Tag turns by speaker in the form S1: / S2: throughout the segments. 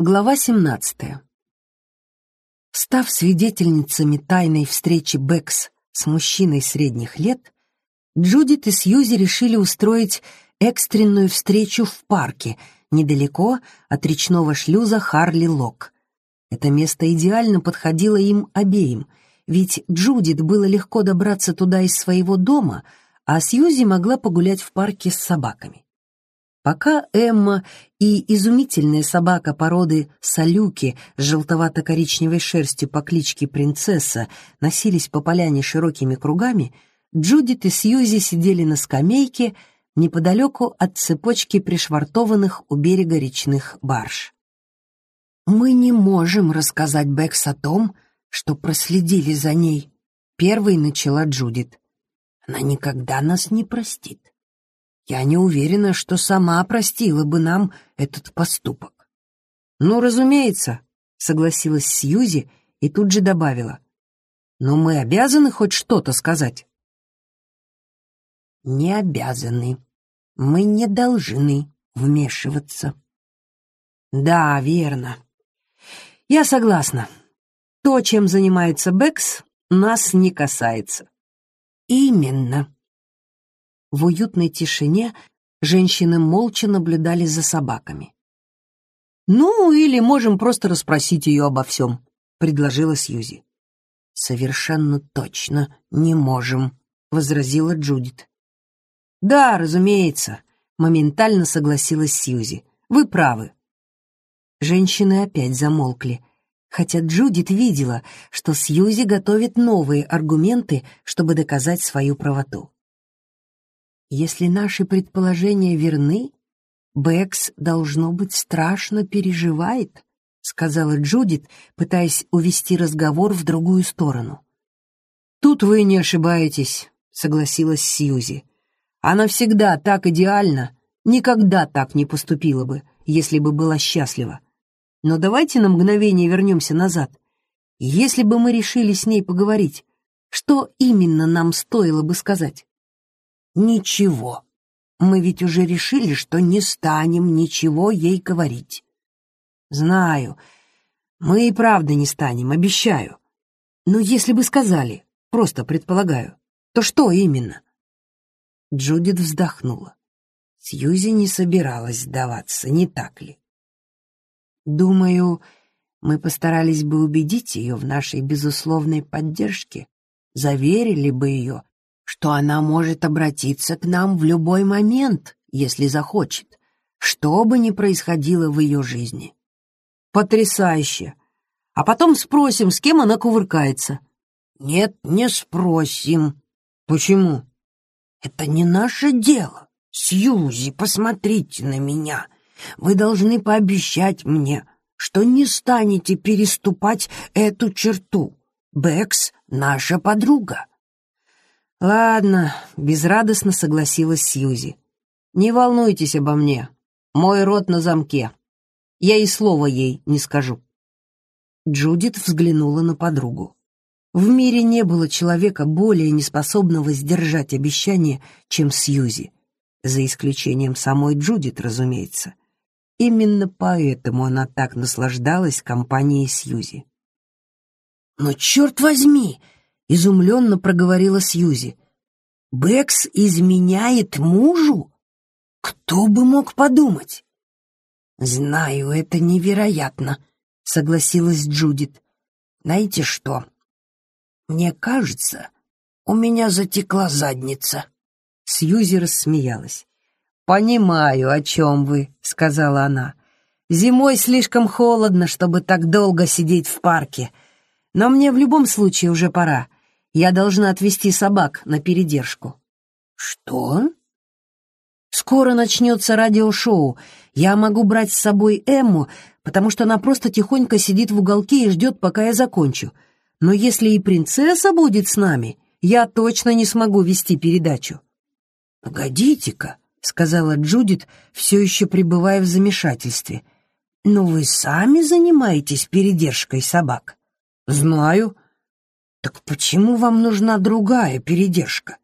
S1: Глава 17. Став свидетельницами тайной встречи Бэкс с мужчиной средних лет, Джудит и Сьюзи решили устроить экстренную встречу в парке, недалеко от речного шлюза Харли-Лок. Это место идеально подходило им обеим, ведь Джудит было легко добраться туда из своего дома, а Сьюзи могла погулять в парке с собаками. Пока Эмма и изумительная собака породы салюки с желтовато-коричневой шерстью по кличке Принцесса носились по поляне широкими кругами, Джудит и Сьюзи сидели на скамейке неподалеку от цепочки пришвартованных у берега речных барж. «Мы не можем рассказать Бэкс о том, что проследили за ней», — первой начала Джудит. «Она никогда нас не простит. Я не уверена, что сама простила бы нам этот поступок. «Ну, разумеется», — согласилась Сьюзи и тут же добавила. «Но мы обязаны хоть что-то сказать». «Не обязаны. Мы не должны вмешиваться». «Да, верно. Я согласна. То, чем занимается Бэкс, нас не касается». «Именно», в уютной тишине женщины молча наблюдали за собаками. «Ну, или можем просто расспросить ее обо всем», — предложила Сьюзи. «Совершенно точно не можем», — возразила Джудит. «Да, разумеется», — моментально согласилась Сьюзи. «Вы правы». Женщины опять замолкли, хотя Джудит видела, что Сьюзи готовит новые аргументы, чтобы доказать свою правоту. Если наши предположения верны, Бэкс, должно быть, страшно переживает, сказала Джудит, пытаясь увести разговор в другую сторону. Тут вы не ошибаетесь, согласилась Сьюзи. Она всегда так идеальна, никогда так не поступила бы, если бы была счастлива. Но давайте на мгновение вернемся назад. Если бы мы решили с ней поговорить, что именно нам стоило бы сказать? Ничего. Мы ведь уже решили, что не станем ничего ей говорить. Знаю. Мы и правда не станем, обещаю. Но если бы сказали, просто предполагаю, то что именно? Джудит вздохнула. Сьюзи не собиралась сдаваться, не так ли? Думаю, мы постарались бы убедить ее в нашей безусловной поддержке, заверили бы ее, что она может обратиться к нам в любой момент, если захочет, что бы ни происходило в ее жизни. Потрясающе! А потом спросим, с кем она кувыркается. Нет, не спросим. Почему? Это не наше дело. Сьюзи, посмотрите на меня. Вы должны пообещать мне, что не станете переступать эту черту. Бэкс — наша подруга. «Ладно», — безрадостно согласилась Сьюзи. «Не волнуйтесь обо мне. Мой рот на замке. Я и слова ей не скажу». Джудит взглянула на подругу. В мире не было человека более неспособного сдержать обещание, чем Сьюзи. За исключением самой Джудит, разумеется. Именно поэтому она так наслаждалась компанией Сьюзи. «Но черт возьми!» — изумленно проговорила Сьюзи. «Бэкс изменяет мужу? Кто бы мог подумать?» «Знаю, это невероятно», — согласилась Джудит. «Знаете что? Мне кажется, у меня затекла задница». Сьюзи рассмеялась. «Понимаю, о чем вы», — сказала она. «Зимой слишком холодно, чтобы так долго сидеть в парке. Но мне в любом случае уже пора. Я должна отвезти собак на передержку». «Что?» «Скоро начнется радиошоу. Я могу брать с собой Эмму, потому что она просто тихонько сидит в уголке и ждет, пока я закончу. Но если и принцесса будет с нами, я точно не смогу вести передачу». «Погодите-ка», — сказала Джудит, все еще пребывая в замешательстве. «Но вы сами занимаетесь передержкой собак?» «Знаю», так почему вам нужна другая передержка?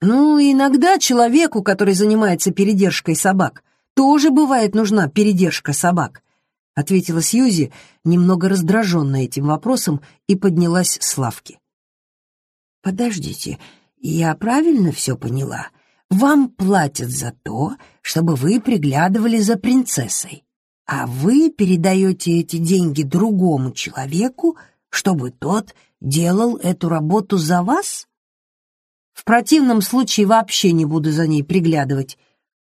S1: Ну, иногда человеку, который занимается передержкой собак, тоже бывает нужна передержка собак. — ответила Сьюзи, немного раздраженная этим вопросом, и поднялась с лавки. «Подождите, я правильно все поняла? Вам платят за то, чтобы вы приглядывали за принцессой, а вы передаете эти деньги другому человеку, чтобы тот делал эту работу за вас? В противном случае вообще не буду за ней приглядывать,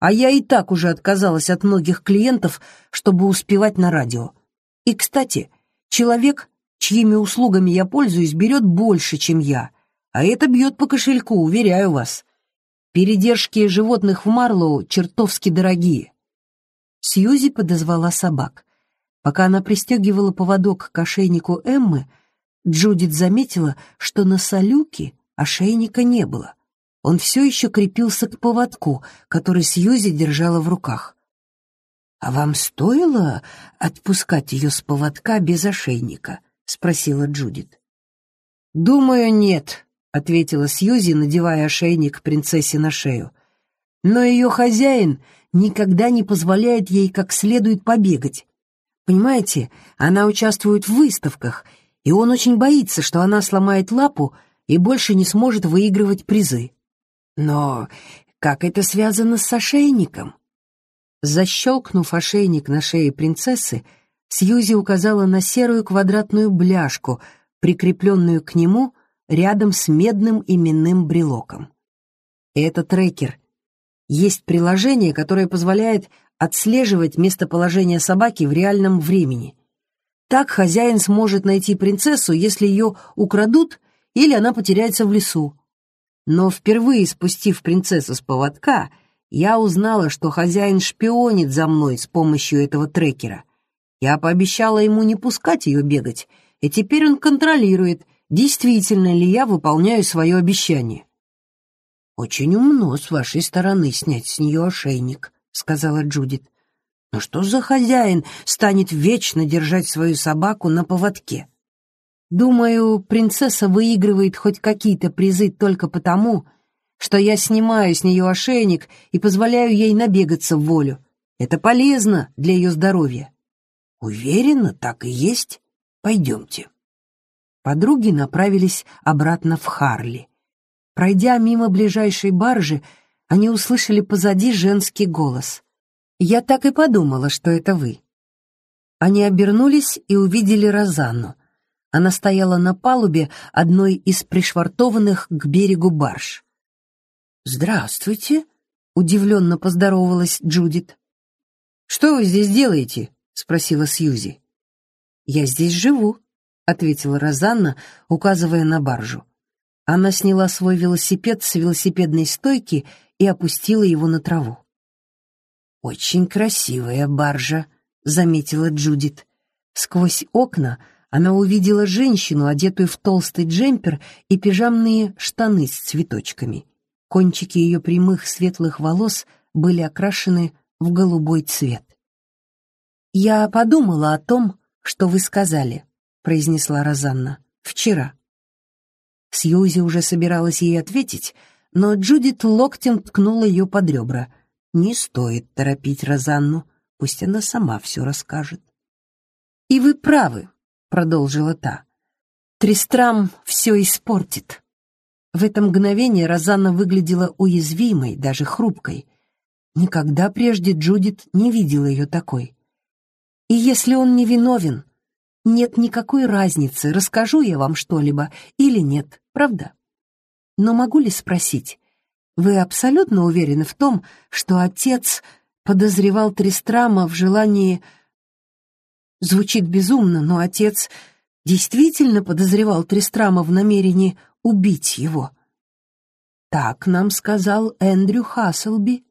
S1: а я и так уже отказалась от многих клиентов, чтобы успевать на радио. И, кстати, человек, чьими услугами я пользуюсь, берет больше, чем я, а это бьет по кошельку, уверяю вас. Передержки животных в Марлоу чертовски дорогие. Сьюзи подозвала собак. Пока она пристегивала поводок к ошейнику Эммы, Джудит заметила, что на Салюке ошейника не было он все еще крепился к поводку, который Сьюзи держала в руках. «А вам стоило отпускать ее с поводка без ошейника?» — спросила Джудит. «Думаю, нет», — ответила Сьюзи, надевая ошейник принцессе на шею. «Но ее хозяин никогда не позволяет ей как следует побегать. Понимаете, она участвует в выставках, и он очень боится, что она сломает лапу и больше не сможет выигрывать призы. Но как это связано с ошейником? Защелкнув ошейник на шее принцессы, Сьюзи указала на серую квадратную бляшку, прикрепленную к нему рядом с медным именным брелоком. Это трекер. Есть приложение, которое позволяет отслеживать местоположение собаки в реальном времени. Так хозяин сможет найти принцессу, если ее украдут или она потеряется в лесу. Но впервые спустив принцессу с поводка, я узнала, что хозяин шпионит за мной с помощью этого трекера. Я пообещала ему не пускать ее бегать, и теперь он контролирует, действительно ли я выполняю свое обещание. «Очень умно с вашей стороны снять с нее ошейник», — сказала Джудит. «Но что за хозяин станет вечно держать свою собаку на поводке?» Думаю, принцесса выигрывает хоть какие-то призы только потому, что я снимаю с нее ошейник и позволяю ей набегаться в волю. Это полезно для ее здоровья. Уверена, так и есть. Пойдемте. Подруги направились обратно в Харли. Пройдя мимо ближайшей баржи, они услышали позади женский голос. «Я так и подумала, что это вы». Они обернулись и увидели Розанну — она стояла на палубе одной из пришвартованных к берегу барж. «Здравствуйте», — удивленно поздоровалась Джудит. «Что вы здесь делаете?» — спросила Сьюзи. «Я здесь живу», — ответила Розанна, указывая на баржу. Она сняла свой велосипед с велосипедной стойки и опустила его на траву. «Очень красивая баржа», — заметила Джудит. Сквозь окна — она увидела женщину, одетую в толстый джемпер и пижамные штаны с цветочками. Кончики ее прямых светлых волос были окрашены в голубой цвет. «Я подумала о том, что вы сказали», — произнесла Розанна, — «вчера». Сьюзи уже собиралась ей ответить, но Джудит локтем ткнула ее под ребра. «Не стоит торопить Розанну, пусть она сама все расскажет». «И вы правы», — продолжила та. «Тристрам все испортит». В это мгновение Розанна выглядела уязвимой, даже хрупкой. Никогда прежде Джудит не видела ее такой. И если он не виновен, нет никакой разницы, расскажу я вам что-либо или нет, правда? Но могу ли спросить, вы абсолютно уверены в том, что отец подозревал Тристрама в желании Звучит безумно, но отец действительно подозревал Тристрама в намерении убить его. Так нам сказал Эндрю Хасселби.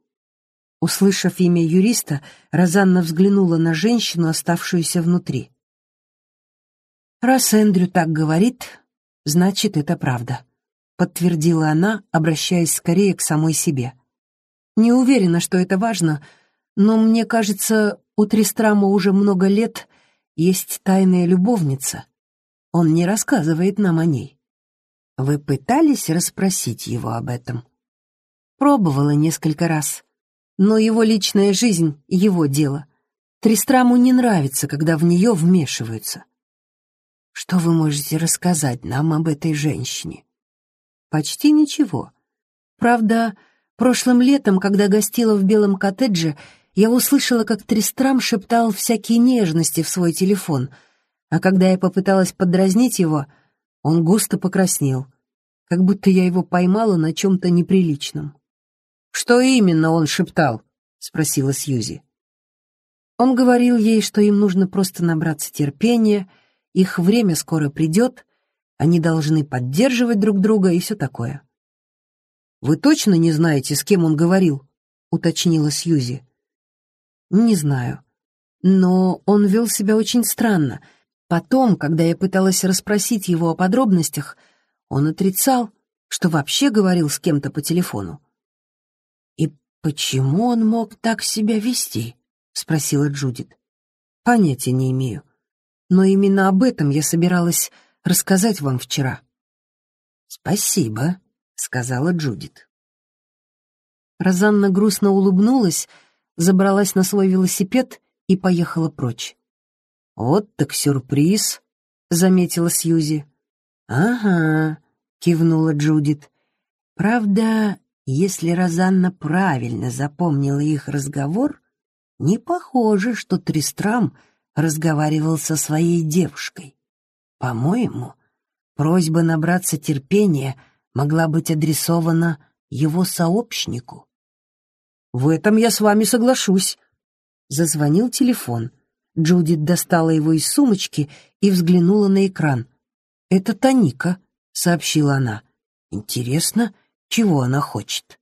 S1: Услышав имя юриста, Розанна взглянула на женщину, оставшуюся внутри. «Раз Эндрю так говорит, значит, это правда», — подтвердила она, обращаясь скорее к самой себе. «Не уверена, что это важно, но мне кажется, у Тристрама уже много лет есть тайная любовница. Он не рассказывает нам о ней. Вы пытались расспросить его об этом? Пробовала несколько раз. Но его личная жизнь — его дело. Тристраму не нравится, когда в нее вмешиваются. Что вы можете рассказать нам об этой женщине? Почти ничего. Правда, прошлым летом, когда гостила в белом коттедже, я услышала, как Тристрам шептал всякие нежности в свой телефон, а когда я попыталась подразнить его, он густо покраснел, как будто я его поймала на чем-то неприличном. «Что именно он шептал?» — спросила Сьюзи. Он говорил ей, что им нужно просто набраться терпения — их время скоро придет, они должны поддерживать друг друга и все такое. «Вы точно не знаете, с кем он говорил?» — уточнила Сьюзи. «Не знаю. Но он вел себя очень странно. Потом, когда я пыталась расспросить его о подробностях, он отрицал, что вообще говорил с кем-то по телефону. «И почему он мог так себя вести?» — спросила Джудит. «Понятия не имею но именно об этом я собиралась рассказать вам вчера». «Спасибо», — сказала Джудит. Розанна грустно улыбнулась, забралась на свой велосипед и поехала прочь. «Вот так сюрприз», — заметила Сьюзи. «Ага», — кивнула Джудит. «Правда, если Розанна правильно запомнила их разговор, не похоже, что Тристрам — разговаривал со своей девушкой. По-моему, просьба набраться терпения могла быть адресована его сообщнику. «В этом я с вами соглашусь». Зазвонил телефон. Джудит достала его из сумочки и взглянула на экран. «Это Таника», — сообщила она. «Интересно, чего она хочет?»